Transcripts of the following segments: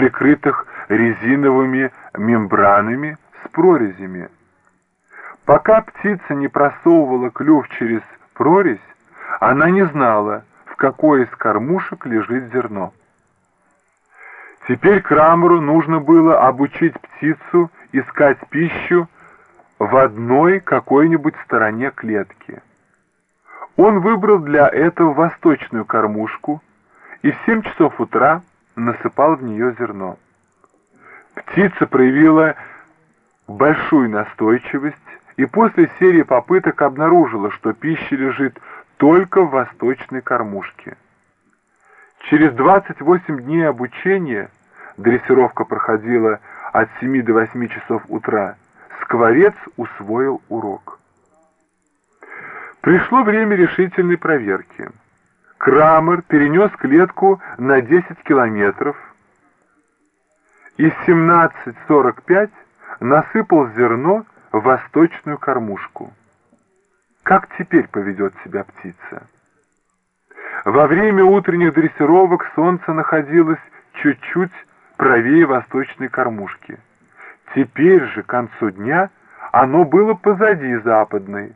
прикрытых резиновыми мембранами с прорезями. Пока птица не просовывала клюв через прорезь, она не знала, в какой из кормушек лежит зерно. Теперь Крамеру нужно было обучить птицу искать пищу в одной какой-нибудь стороне клетки. Он выбрал для этого восточную кормушку и в 7 часов утра насыпал в нее зерно. Птица проявила большую настойчивость и после серии попыток обнаружила, что пища лежит только в восточной кормушке. Через 28 дней обучения, дрессировка проходила от 7 до 8 часов утра, скворец усвоил урок. Пришло время решительной проверки. Крамер перенес клетку на 10 километров и в 17.45 насыпал зерно в восточную кормушку. Как теперь поведет себя птица? Во время утренних дрессировок солнце находилось чуть-чуть правее восточной кормушки. Теперь же, к концу дня, оно было позади западной.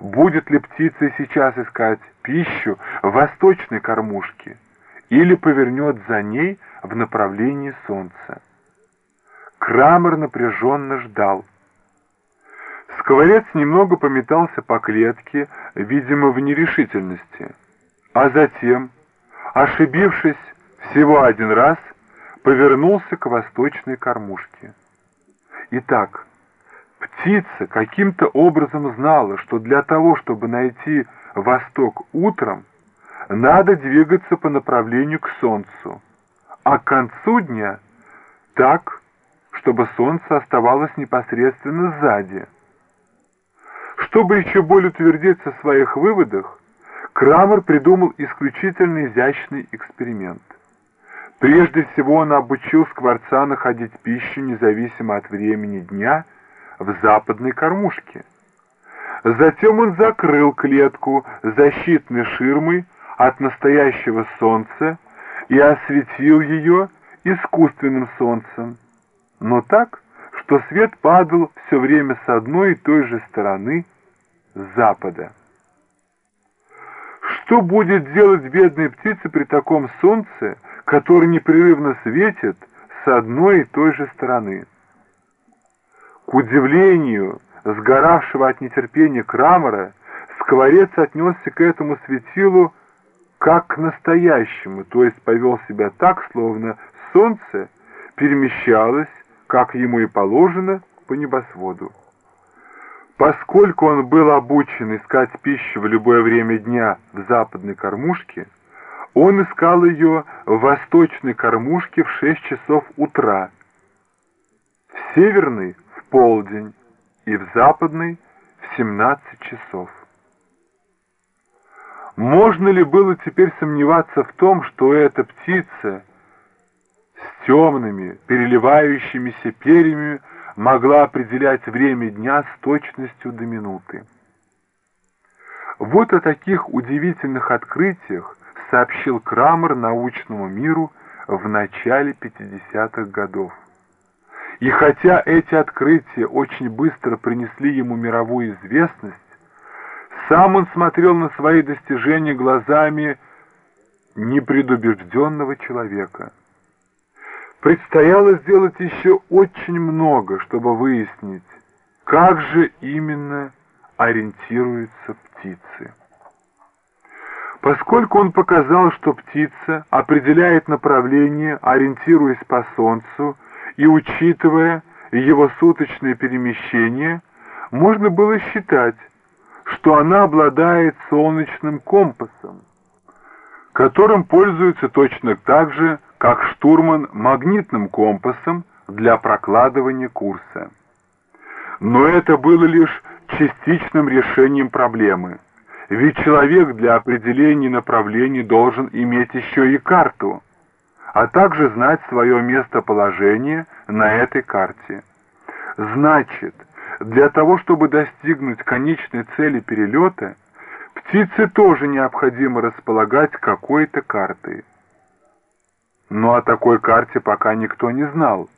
Будет ли птица сейчас искать пищу в восточной кормушке или повернет за ней в направлении солнца? Крамер напряженно ждал. Скворец немного пометался по клетке, видимо, в нерешительности, а затем, ошибившись всего один раз, повернулся к восточной кормушке. Итак, птица каким-то образом знала, что для того, чтобы найти восток утром, надо двигаться по направлению к солнцу, а к концу дня так, чтобы солнце оставалось непосредственно сзади. Чтобы еще более утвердиться в своих выводах, Крамер придумал исключительно изящный эксперимент. Прежде всего он обучил скворца находить пищу независимо от времени дня в западной кормушке. Затем он закрыл клетку защитной ширмой от настоящего солнца и осветил ее искусственным солнцем, но так, что свет падал все время с одной и той же стороны запада. Что будет делать бедная птица при таком солнце, которое непрерывно светит с одной и той же стороны? К удивлению сгоравшего от нетерпения Крамера, скворец отнесся к этому светилу как к настоящему, то есть повел себя так, словно солнце перемещалось, как ему и положено, по небосводу. Поскольку он был обучен искать пищу в любое время дня в западной кормушке, он искал ее в восточной кормушке в 6 часов утра, в северной — полдень и в западной — в 17 часов. Можно ли было теперь сомневаться в том, что эта птица с темными, переливающимися перьями могла определять время дня с точностью до минуты. Вот о таких удивительных открытиях сообщил Крамер научному миру в начале 50-х годов. И хотя эти открытия очень быстро принесли ему мировую известность, сам он смотрел на свои достижения глазами непредубежденного человека. Предстояло сделать еще очень много, чтобы выяснить, как же именно ориентируются птицы. Поскольку он показал, что птица определяет направление, ориентируясь по Солнцу и учитывая его суточные перемещения, можно было считать, что она обладает солнечным компасом, которым пользуется точно так же, как штурман магнитным компасом для прокладывания курса. Но это было лишь частичным решением проблемы, ведь человек для определения направлений должен иметь еще и карту, а также знать свое местоположение на этой карте. Значит, для того, чтобы достигнуть конечной цели перелета, птице тоже необходимо располагать какой-то картой. Но о такой карте пока никто не знал.